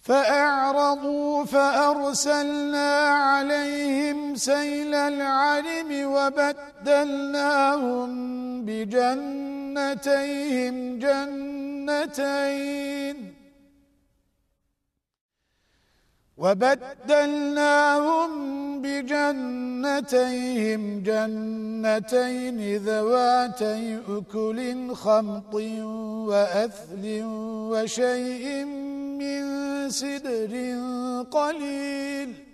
فأعرضوا فأرسلنا عليهم سيل العلم وبدلناهم بجنتيهم جنتين. وبدلناهم بجنتيهم جنتين ذواتي أكل خمط وأثل وشيء سدر قليل.